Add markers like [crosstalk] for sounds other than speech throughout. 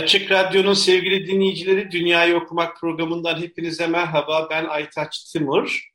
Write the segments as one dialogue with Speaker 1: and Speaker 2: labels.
Speaker 1: Açık Radyo'nun sevgili dinleyicileri Dünyayı Okumak programından hepinize merhaba. Ben Aytaç Timur.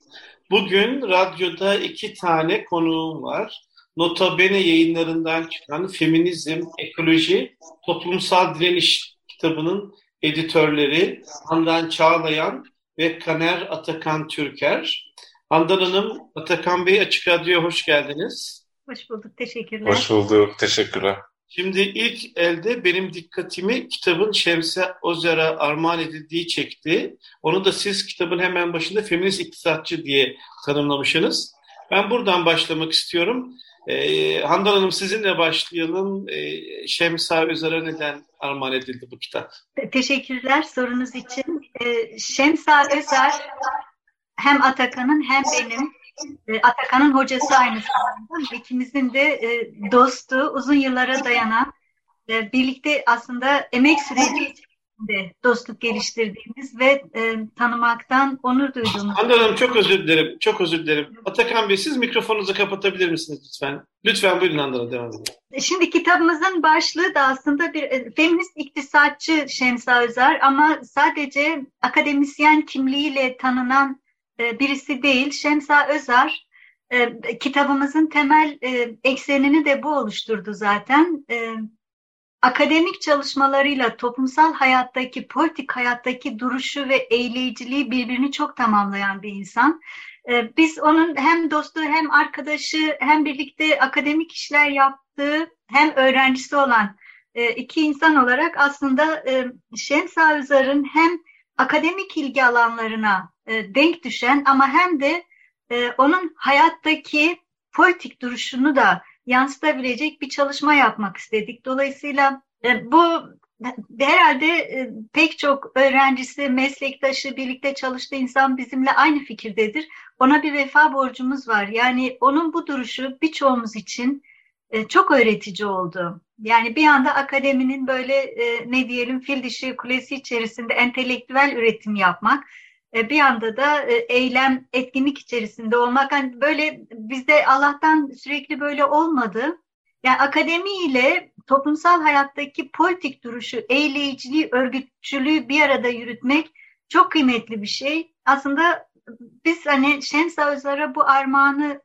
Speaker 1: Bugün radyoda iki tane konuğum var. Notabene yayınlarından çıkan Feminizm, Ekoloji, Toplumsal Direniş kitabının editörleri Handan Çağlayan ve Kaner Atakan Türker. Handan Hanım, Atakan Bey Açık Radyo'ya hoş geldiniz.
Speaker 2: Hoş bulduk, teşekkürler.
Speaker 3: Hoş bulduk, teşekkürler.
Speaker 1: Şimdi ilk elde benim dikkatimi kitabın Şemse Ozer'a armağan edildiği çekti. Onu da siz kitabın hemen başında feminist iktisatçı diye tanımlamışsınız. Ben buradan başlamak istiyorum. Ee, Handan Hanım sizinle başlayalım. Ee, Şemsa Özer'e neden armağan edildi bu kitap?
Speaker 2: Teşekkürler sorunuz için. Ee, Şemsa Özer hem Atakan'ın hem benim Atakan'ın hocası aynı zamanda. İkimizin de e, dostu, uzun yıllara dayanan, birlikte aslında emek süreci içerisinde dostluk geliştirdiğimiz ve e, tanımaktan onur duyduğumuz.
Speaker 1: Handan Hanım çok özür dilerim, çok özür dilerim. Atakan Bey siz mikrofonunuzu kapatabilir misiniz lütfen? Lütfen buyurun Handan Hanım devam edin.
Speaker 2: Şimdi kitabımızın başlığı da aslında bir e, feminist iktisatçı Şemsa Özer ama sadece akademisyen kimliğiyle tanınan e, birisi değil. Şemsa Özer e, kitabımızın temel e, eksenini de bu oluşturdu zaten. E, akademik çalışmalarıyla toplumsal hayattaki, politik hayattaki duruşu ve eyleyiciliği birbirini çok tamamlayan bir insan. E, biz onun hem dostu hem arkadaşı hem birlikte akademik işler yaptığı hem öğrencisi olan iki insan olarak aslında Şemsa Özer'in hem akademik ilgi alanlarına e, denk düşen ama hem de e, onun hayattaki politik duruşunu da yansıtabilecek bir çalışma yapmak istedik. Dolayısıyla e, bu herhalde e, pek çok öğrencisi, meslektaşı, birlikte çalıştığı insan bizimle aynı fikirdedir. Ona bir vefa borcumuz var. Yani onun bu duruşu birçoğumuz için e, çok öğretici oldu. Yani bir anda akademinin böyle e, ne diyelim fil dişi kulesi içerisinde entelektüel üretim yapmak, e, bir anda da e, eylem, etkinlik içerisinde olmak. Yani böyle bizde Allah'tan sürekli böyle olmadı. Yani akademiyle toplumsal hayattaki politik duruşu, eyleyiciliği, örgütçülüğü bir arada yürütmek çok kıymetli bir şey. Aslında biz hani Şemsa Özar'a bu armağanı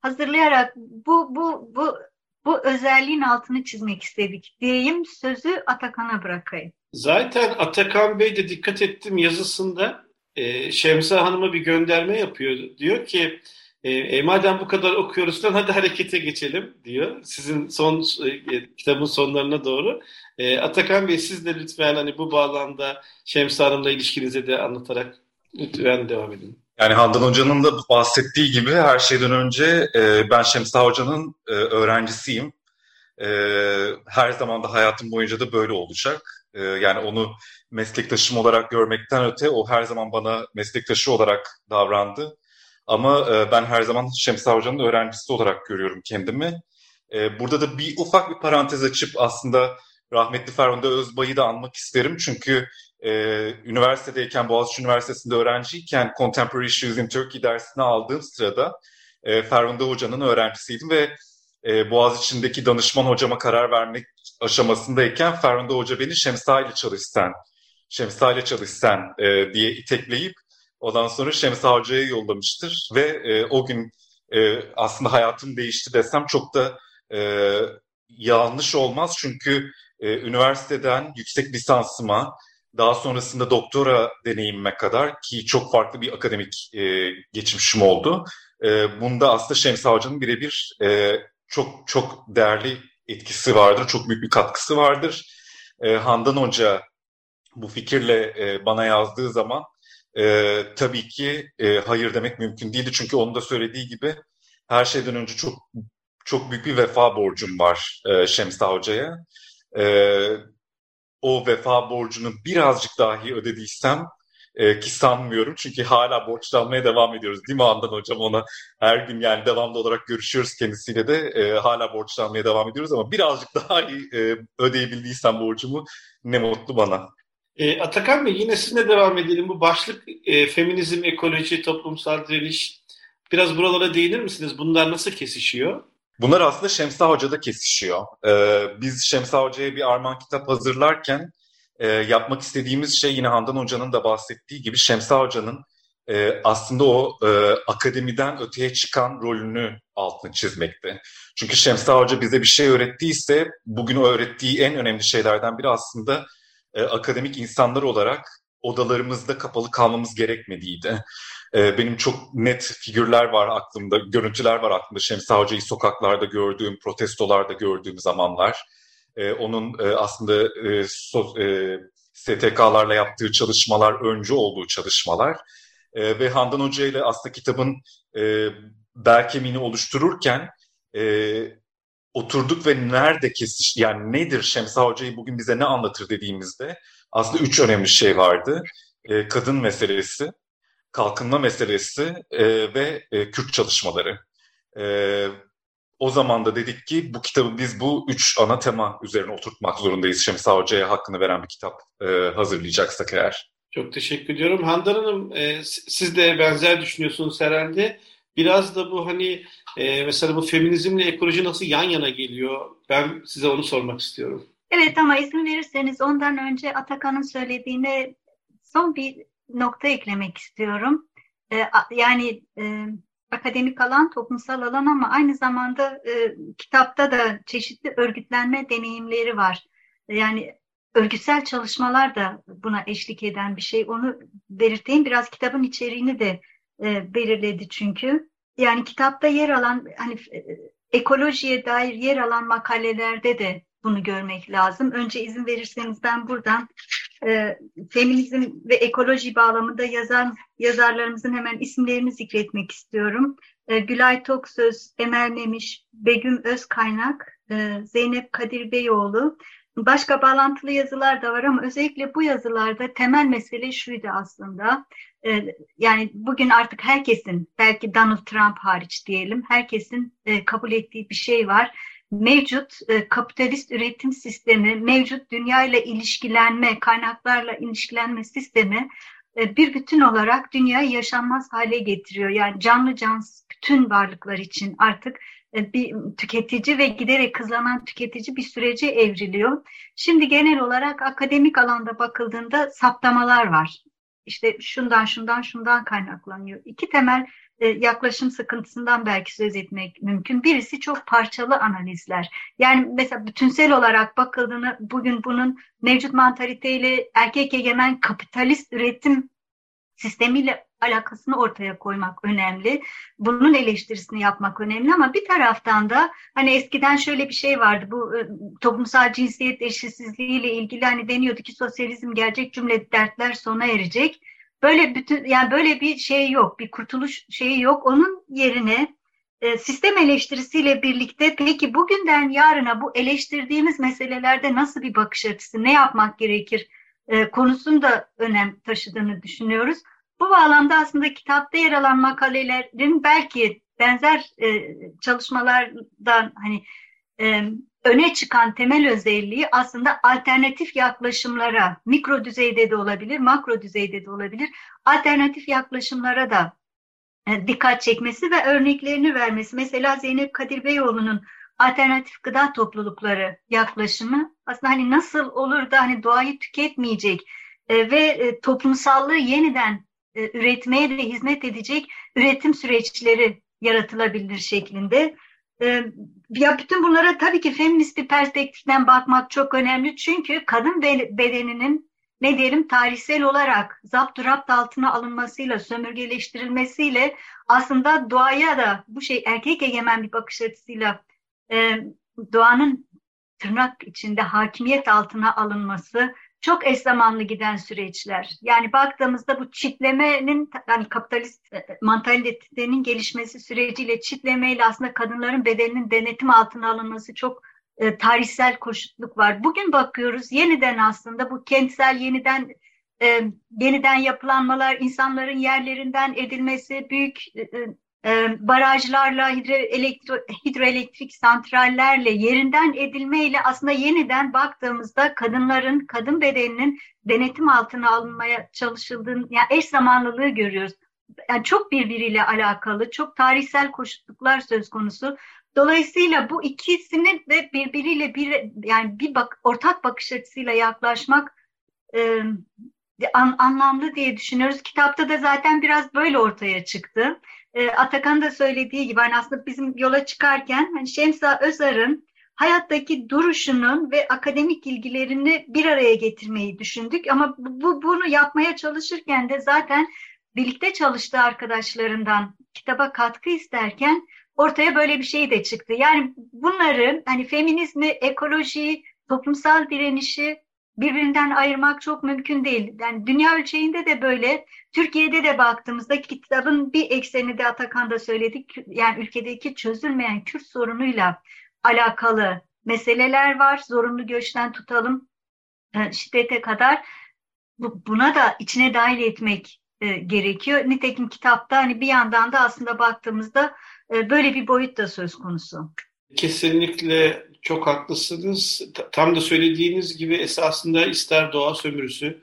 Speaker 2: hazırlayarak bu bu bu bu özelliğin altını çizmek istedik diyeyim. Sözü Atakan'a bırakayım.
Speaker 1: Zaten Atakan Bey de dikkat ettim yazısında e, Şemsa Hanım'a bir gönderme yapıyor. Diyor ki e, e, madem bu kadar okuyoruz hadi harekete geçelim diyor. Sizin son e, kitabın sonlarına doğru. E, Atakan Bey siz de lütfen hani bu bağlamda Şemsa Hanım'la ilişkinizi de anlatarak lütfen devam edin.
Speaker 3: Yani Handan Hoca'nın da bahsettiği gibi her şeyden önce e, ben Şemsa Hoca'nın e, öğrencisiyim. E, her zaman da hayatım boyunca da böyle olacak. E, yani onu meslektaşım olarak görmekten öte o her zaman bana meslektaşı olarak davrandı. Ama e, ben her zaman Şemsa Hoca'nın öğrencisi olarak görüyorum kendimi. E, burada da bir ufak bir parantez açıp aslında rahmetli Ferhunde Özbay'ı da anmak isterim. Çünkü e, üniversitedeyken, Boğaziçi Üniversitesi'nde öğrenciyken Contemporary Issues in Turkey dersini aldığım sırada e, Ferhunde Hoca'nın öğrencisiydim ve e, Boğaziçi'ndeki danışman hocama karar vermek aşamasındayken Ferhunde Hoca beni Şemsa ile çalışsan, Şemsa ile çalışsan e, diye itekleyip ondan sonra Şemsa Hoca'ya yollamıştır ve e, o gün e, aslında hayatım değişti desem çok da e, yanlış olmaz çünkü e, üniversiteden yüksek lisansıma daha sonrasında doktora deneyimime kadar ki çok farklı bir akademik e, geçmişim oldu. E, bunda aslında Şemsa Hoca'nın birebir e, çok çok değerli etkisi vardır, çok büyük bir katkısı vardır. E, Handan Hoca bu fikirle e, bana yazdığı zaman e, tabii ki e, hayır demek mümkün değildi. Çünkü onun da söylediği gibi her şeyden önce çok çok büyük bir vefa borcum var e, Şemsa Hoca'ya. E, o vefa borcunu birazcık dahi ödediysem e, ki sanmıyorum çünkü hala borçlanmaya devam ediyoruz değil mi Handan Hocam ona her gün yani devamlı olarak görüşüyoruz kendisiyle de e, hala borçlanmaya devam ediyoruz ama birazcık daha iyi e, ödeyebildiysem borcumu ne mutlu bana.
Speaker 1: E, Atakan Bey yine sizinle devam edelim. Bu başlık e, feminizm, ekoloji, toplumsal direniş. Biraz buralara değinir misiniz? Bunlar nasıl kesişiyor?
Speaker 3: Bunlar aslında Şemsa Hoca'da kesişiyor. Ee, biz Şemsa Hoca'ya bir armağan kitap hazırlarken e, yapmak istediğimiz şey yine Handan Hoca'nın da bahsettiği gibi Şemsa Hoca'nın e, aslında o e, akademiden öteye çıkan rolünü altını çizmekti. Çünkü Şemsa Hoca bize bir şey öğrettiyse bugün öğrettiği en önemli şeylerden biri aslında e, akademik insanlar olarak odalarımızda kapalı kalmamız gerekmediğiydi. E, benim çok net figürler var aklımda, görüntüler var aklımda. Şemsa Hoca'yı sokaklarda gördüğüm, protestolarda gördüğüm zamanlar. E, onun e, aslında e, so, e, STK'larla yaptığı çalışmalar, öncü olduğu çalışmalar. E, ve Handan Hoca ile aslında kitabın e, bel kemiğini oluştururken oturduk ve nerede kesiş, yani nedir Şemsa Hoca'yı bugün bize ne anlatır dediğimizde aslında üç önemli şey vardı. Kadın meselesi, kalkınma meselesi e, ve e, Kürt çalışmaları. E, o zaman da dedik ki bu kitabı biz bu üç ana tema üzerine oturtmak zorundayız. Şemsa Hoca'ya hakkını veren bir kitap e, hazırlayacaksak eğer.
Speaker 1: Çok teşekkür ediyorum. Handan Hanım e, siz de benzer düşünüyorsunuz herhalde. Biraz da bu hani e, mesela bu feminizmle ekoloji nasıl yan yana geliyor? Ben size onu sormak istiyorum.
Speaker 2: Evet ama izin verirseniz ondan önce Atakan'ın söylediğine son bir nokta eklemek istiyorum. E, yani e, akademik alan, toplumsal alan ama aynı zamanda e, kitapta da çeşitli örgütlenme deneyimleri var. Yani örgütsel çalışmalar da buna eşlik eden bir şey. Onu belirteyim. Biraz kitabın içeriğini de e, belirledi çünkü. Yani kitapta yer alan hani e, ekolojiye dair yer alan makalelerde de bunu görmek lazım. Önce izin verirseniz ben buradan e, feminizm ve ekoloji bağlamında yazan yazarlarımızın hemen isimlerini zikretmek istiyorum. E, Gülay Toksöz, Emel Memiş, Begüm Özkaynak, e, Zeynep Kadir Beyoğlu. Başka bağlantılı yazılar da var ama özellikle bu yazılarda temel mesele şuydu aslında. E, yani bugün artık herkesin, belki Donald Trump hariç diyelim, herkesin e, kabul ettiği bir şey var mevcut e, kapitalist üretim sistemi, mevcut dünya ile ilişkilenme, kaynaklarla ilişkilenme sistemi e, bir bütün olarak dünyayı yaşanmaz hale getiriyor. Yani canlı cansız bütün varlıklar için artık e, bir tüketici ve giderek hızlanan tüketici bir sürece evriliyor. Şimdi genel olarak akademik alanda bakıldığında saptamalar var. İşte şundan şundan şundan kaynaklanıyor. İki temel yaklaşım sıkıntısından belki söz etmek mümkün. Birisi çok parçalı analizler. Yani mesela bütünsel olarak bakıldığını bugün bunun mevcut mantaliteyle erkek egemen kapitalist üretim sistemiyle alakasını ortaya koymak önemli. Bunun eleştirisini yapmak önemli ama bir taraftan da hani eskiden şöyle bir şey vardı bu e, toplumsal cinsiyet eşitsizliği ile ilgili hani deniyordu ki sosyalizm gelecek cümle dertler sona erecek. Böyle bütün yani böyle bir şey yok, bir kurtuluş şeyi yok. Onun yerine e, sistem eleştirisiyle birlikte peki bugünden yarına bu eleştirdiğimiz meselelerde nasıl bir bakış açısı, ne yapmak gerekir e, konusunda önem taşıdığını düşünüyoruz. Bu bağlamda aslında kitapta yer alan makalelerin belki benzer e, çalışmalardan hani e, öne çıkan temel özelliği aslında alternatif yaklaşımlara, mikro düzeyde de olabilir, makro düzeyde de olabilir, alternatif yaklaşımlara da e, dikkat çekmesi ve örneklerini vermesi. Mesela Zeynep Kadir Beyoğlu'nun alternatif gıda toplulukları yaklaşımı aslında hani nasıl olur da hani doğayı tüketmeyecek e, ve e, toplumsallığı yeniden üretmeye de hizmet edecek üretim süreçleri yaratılabilir şeklinde ya bütün bunlara tabii ki feminist bir perspektiften bakmak çok önemli. Çünkü kadın bedeninin ne diyelim tarihsel olarak zapt rapt altına alınmasıyla, sömürgeleştirilmesiyle aslında doğaya da bu şey erkek egemen bir bakış açısıyla e, doğanın tırnak içinde hakimiyet altına alınması çok eş zamanlı giden süreçler. Yani baktığımızda bu çitlemenin yani kapitalist e, mantalitenin gelişmesi süreciyle çitlemeyle aslında kadınların bedeninin denetim altına alınması çok e, tarihsel koşutluk var. Bugün bakıyoruz yeniden aslında bu kentsel yeniden e, yeniden yapılanmalar, insanların yerlerinden edilmesi, büyük e, e, barajlarla, hidroelektro, hidroelektrik santrallerle, yerinden edilmeyle aslında yeniden baktığımızda kadınların, kadın bedeninin denetim altına alınmaya çalışıldığını, yani eş zamanlılığı görüyoruz. Yani çok birbiriyle alakalı, çok tarihsel koşutluklar söz konusu. Dolayısıyla bu ikisini de birbiriyle bir yani bir bak ortak bakış açısıyla yaklaşmak e, an, anlamlı diye düşünüyoruz. Kitapta da zaten biraz böyle ortaya çıktı. E, Atakan da söylediği gibi hani aslında bizim yola çıkarken hani Şemsa Özar'ın hayattaki duruşunun ve akademik ilgilerini bir araya getirmeyi düşündük. Ama bu bunu yapmaya çalışırken de zaten birlikte çalıştığı arkadaşlarından kitaba katkı isterken ortaya böyle bir şey de çıktı. Yani bunları hani feminizmi, ekolojiyi, toplumsal direnişi birbirinden ayırmak çok mümkün değil. Yani dünya ölçeğinde de böyle, Türkiye'de de baktığımızda kitabın bir ekseni de Atakan'da söyledik. Yani ülkedeki çözülmeyen Kürt sorunuyla alakalı meseleler var. Zorunlu göçten tutalım e, şiddete kadar. Buna da içine dahil etmek e, gerekiyor. Nitekim kitapta hani bir yandan da aslında baktığımızda e, böyle bir boyut da söz konusu.
Speaker 1: Kesinlikle çok haklısınız. Tam da söylediğiniz gibi esasında ister doğa sömürüsü,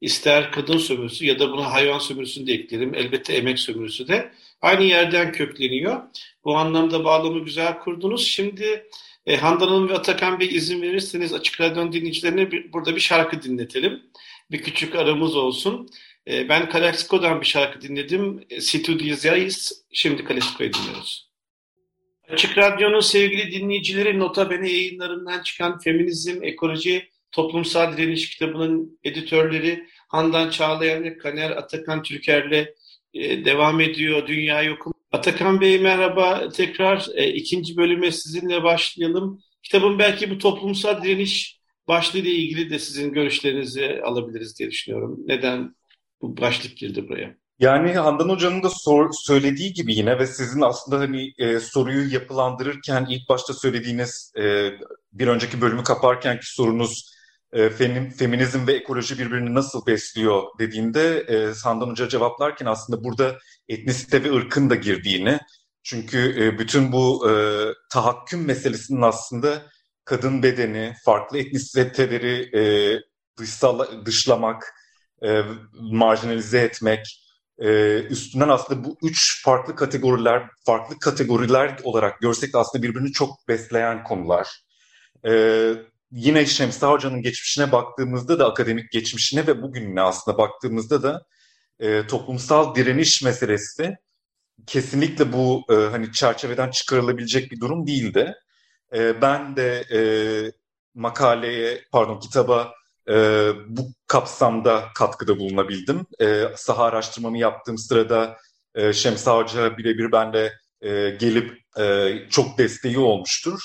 Speaker 1: ister kadın sömürüsü ya da buna hayvan sömürüsünü de eklerim. Elbette emek sömürüsü de aynı yerden kökleniyor. Bu anlamda bağlamı güzel kurdunuz. Şimdi e, Handan Hanım ve Atakan Bey izin verirseniz Açık Radyo dinleyicilerine bir, burada bir şarkı dinletelim. Bir küçük aramız olsun. E, ben Kalaksiko'dan bir şarkı dinledim. E, Situ Diyazayis. Şimdi Kalaksiko'yu dinliyoruz. Açık Radyo'nun sevgili dinleyicileri Nota Bene yayınlarından çıkan Feminizm, Ekoloji, Toplumsal Direniş kitabının editörleri Handan Çağlayan ve Kaner Atakan Türker'le e, devam ediyor Dünya Okum. Atakan Bey merhaba. Tekrar e, ikinci bölüme sizinle başlayalım. Kitabın belki bu toplumsal direniş başlığı ile ilgili de sizin görüşlerinizi alabiliriz diye düşünüyorum. Neden bu başlık girdi buraya?
Speaker 3: Yani Handan Hoca'nın da sor, söylediği gibi yine ve sizin aslında hani e, soruyu yapılandırırken ilk başta söylediğiniz e, bir önceki bölümü kaparkenki sorunuz e, fem, feminizm ve ekoloji birbirini nasıl besliyor dediğinde e, Handan Hoca cevaplarken aslında burada etnisite ve ırkın da girdiğini çünkü e, bütün bu e, tahakküm meselesinin aslında kadın bedeni, farklı etnisiteleri e, dışsal, dışlamak, e, marjinalize etmek, e, üstünden aslında bu üç farklı kategoriler, farklı kategoriler olarak görsek de aslında birbirini çok besleyen konular. E, yine Şemsa Hoca'nın geçmişine baktığımızda da akademik geçmişine ve bugününe aslında baktığımızda da e, toplumsal direniş meselesi kesinlikle bu e, hani çerçeveden çıkarılabilecek bir durum değildi. E, ben de e, makaleye, pardon kitaba e, bu kapsamda katkıda bulunabildim. E, saha araştırmamı yaptığım sırada e, Şemsa Hoca birebir benle e, gelip e, çok desteği olmuştur.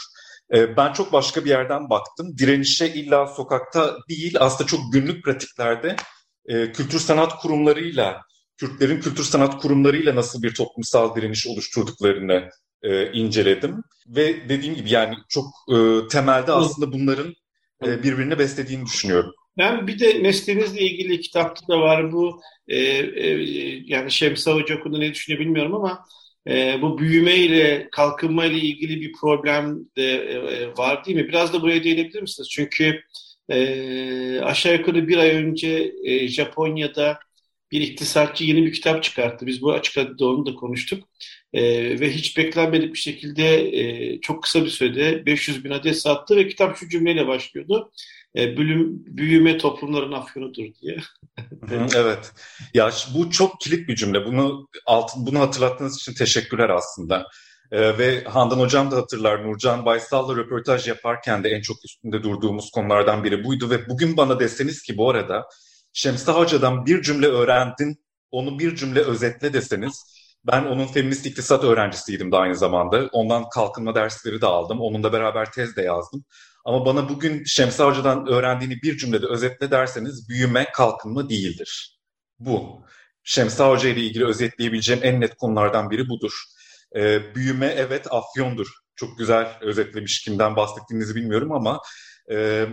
Speaker 3: E, ben çok başka bir yerden baktım. Direnişe illa sokakta değil aslında çok günlük pratiklerde e, kültür sanat kurumlarıyla, Kürtlerin kültür sanat kurumlarıyla nasıl bir toplumsal direniş oluşturduklarını e, inceledim. Ve dediğim gibi yani çok e, temelde aslında bunların e, birbirini beslediğini düşünüyorum.
Speaker 1: Ben bir de mesleğinizle ilgili kitapta da var bu e, e, yani Şemsa Hoca hakkında ne düşünüyor bilmiyorum ama e, bu büyüme ile kalkınma ile ilgili bir problem de e, var değil mi? Biraz da buraya değinebilir misiniz? Çünkü e, aşağı yukarı bir ay önce e, Japonya'da bir iktisatçı yeni bir kitap çıkarttı. Biz bu açık radyoda onu da konuştuk. E, ve hiç beklenmedik bir şekilde e, çok kısa bir sürede 500 bin adet sattı ve kitap şu cümleyle başlıyordu. E, bölüm, büyüme toplumların afyonudur diye. [laughs]
Speaker 3: evet. Ya bu çok kilit bir cümle. Bunu alt, bunu hatırlattığınız için teşekkürler aslında. Ee, ve Handan Hocam da hatırlar Nurcan Baysal'la röportaj yaparken de en çok üstünde durduğumuz konulardan biri buydu. Ve bugün bana deseniz ki bu arada Şemsa Hoca'dan bir cümle öğrendin, onu bir cümle özetle deseniz ben onun feminist iktisat öğrencisiydim de aynı zamanda. Ondan kalkınma dersleri de aldım. Onunla beraber tez de yazdım. Ama bana bugün Şemsa Hoca'dan öğrendiğini bir cümlede özetle derseniz büyüme kalkınma değildir. Bu. Şemsa Hoca ile ilgili özetleyebileceğim en net konulardan biri budur. Ee, büyüme evet afyondur. Çok güzel özetlemiş kimden bahsettiğinizi bilmiyorum ama e,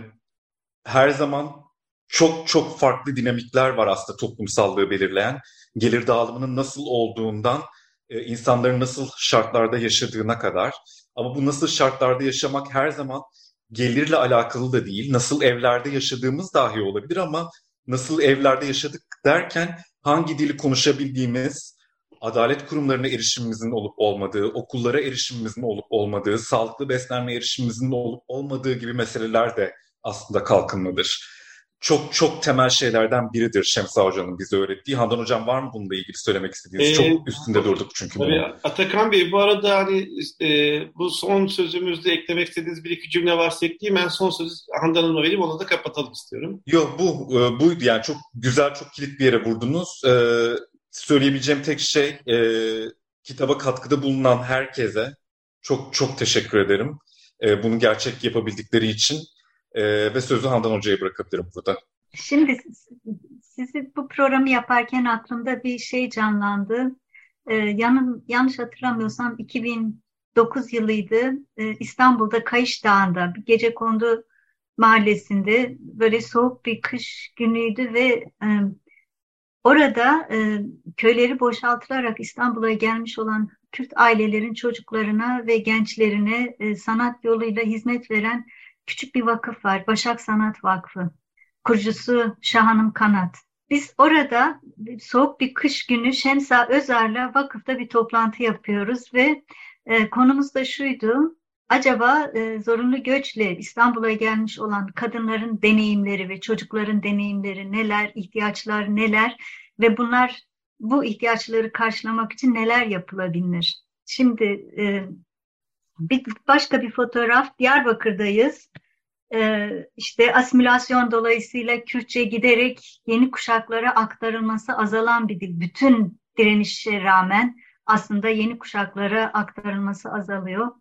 Speaker 3: her zaman çok çok farklı dinamikler var aslında toplumsallığı belirleyen. Gelir dağılımının nasıl olduğundan e, insanların nasıl şartlarda yaşadığına kadar. Ama bu nasıl şartlarda yaşamak her zaman gelirle alakalı da değil. Nasıl evlerde yaşadığımız dahi olabilir ama nasıl evlerde yaşadık derken hangi dili konuşabildiğimiz, adalet kurumlarına erişimimizin olup olmadığı, okullara erişimimizin olup olmadığı, sağlıklı beslenme erişimimizin olup olmadığı gibi meseleler de aslında kalkınmadır çok çok temel şeylerden biridir Şemsa Hoca'nın bize öğrettiği. Handan Hocam var mı bununla ilgili söylemek istediğiniz? Ee, çok üstünde durduk çünkü.
Speaker 1: Tabii, bunu. Atakan Bey bu arada hani e, bu son sözümüzde eklemek istediğiniz bir iki cümle varsa ekleyeyim. Ben son sözü Handan Hanım'a vereyim onu da kapatalım istiyorum.
Speaker 3: Yok bu e, buydu yani çok güzel çok kilit bir yere vurdunuz. E, söyleyebileceğim tek şey e, kitaba katkıda bulunan herkese çok çok teşekkür ederim. E, bunu gerçek yapabildikleri için. E, ve sözü Handan Hoca'ya bırakabilirim burada.
Speaker 2: Şimdi sizi bu programı yaparken aklımda bir şey canlandı. Ee, yanım, yanlış hatırlamıyorsam 2009 yılıydı. Ee, İstanbul'da Kayış Dağı'nda bir gece kondu mahallesinde böyle soğuk bir kış günüydü ve e, orada e, köyleri boşaltılarak İstanbul'a gelmiş olan Kürt ailelerin çocuklarına ve gençlerine e, sanat yoluyla hizmet veren küçük bir vakıf var. Başak Sanat Vakfı. Kurucusu Şahanım Kanat. Biz orada soğuk bir kış günü Şemsa Özar'la vakıfta bir toplantı yapıyoruz ve e, konumuz da şuydu. Acaba e, zorunlu göçle İstanbul'a gelmiş olan kadınların deneyimleri ve çocukların deneyimleri neler, ihtiyaçlar neler ve bunlar bu ihtiyaçları karşılamak için neler yapılabilir? Şimdi e, bir başka bir fotoğraf Diyarbakır'dayız. Ee, işte asimilasyon dolayısıyla Kürtçe giderek yeni kuşaklara aktarılması azalan bir dil. Bütün direnişe rağmen aslında yeni kuşaklara aktarılması azalıyor.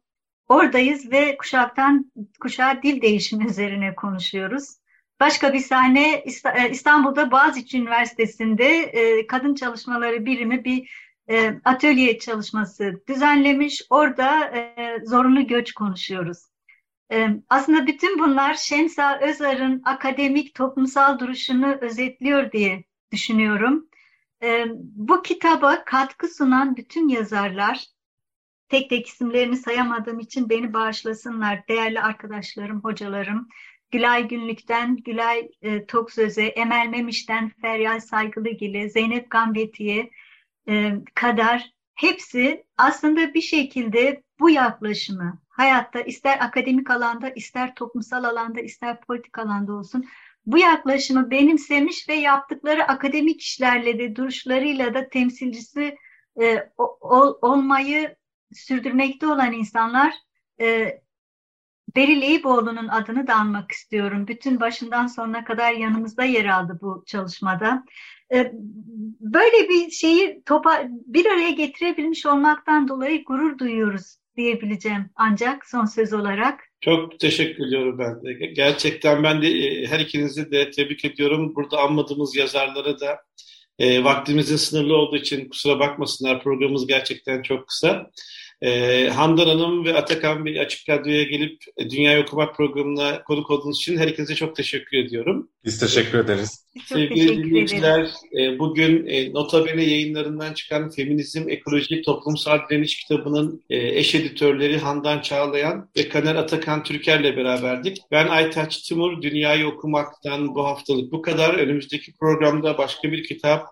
Speaker 2: Oradayız ve kuşaktan kuşağa dil değişimi üzerine konuşuyoruz. Başka bir sahne e, İstanbul'da Boğaziçi Üniversitesi'nde e, kadın çalışmaları birimi bir e, atölye çalışması düzenlemiş. Orada e, zorunlu göç konuşuyoruz. E, aslında bütün bunlar Şemsa Özar'ın akademik toplumsal duruşunu özetliyor diye düşünüyorum. E, bu kitaba katkı sunan bütün yazarlar, tek tek isimlerini sayamadığım için beni bağışlasınlar. Değerli arkadaşlarım, hocalarım, Gülay Günlük'ten Gülay e, Toksöz'e, Emel Memiş'ten Feryal Saygılıgil'e, Zeynep Gambeti'ye, e, kadar hepsi aslında bir şekilde bu yaklaşımı hayatta ister akademik alanda ister toplumsal alanda ister politik alanda olsun bu yaklaşımı benimsemiş ve yaptıkları akademik işlerle de duruşlarıyla da temsilcisi e, ol, olmayı sürdürmekte olan insanlar e, Beril Eyüboğlu'nun adını da anmak istiyorum. Bütün başından sonuna kadar yanımızda yer aldı bu çalışmada. Ee, böyle bir şeyi topa bir araya getirebilmiş olmaktan dolayı gurur duyuyoruz diyebileceğim ancak son söz olarak.
Speaker 1: Çok teşekkür ediyorum ben de. Gerçekten ben de e, her ikinizi de tebrik ediyorum. Burada anmadığımız yazarlara da e, vaktimizin sınırlı olduğu için kusura bakmasınlar. Programımız gerçekten çok kısa. E, Handan Hanım ve Atakan Bey Açık Radyo'ya gelip e, Dünya Okumak programına konuk olduğunuz için herkese çok teşekkür ediyorum.
Speaker 3: Biz teşekkür ederiz.
Speaker 1: Çok Sevgili teşekkür dinleyiciler, e, bugün e, Notabene yayınlarından çıkan Feminizm, Ekoloji, Toplumsal Direniş kitabının e, eş editörleri Handan Çağlayan ve Kaner Atakan Türker'le beraberdik. Ben Aytaç Timur, Dünyayı Okumak'tan bu haftalık bu kadar. Önümüzdeki programda başka bir kitap,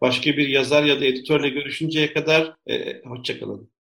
Speaker 1: başka bir yazar ya da editörle görüşünceye kadar e, hoşçakalın.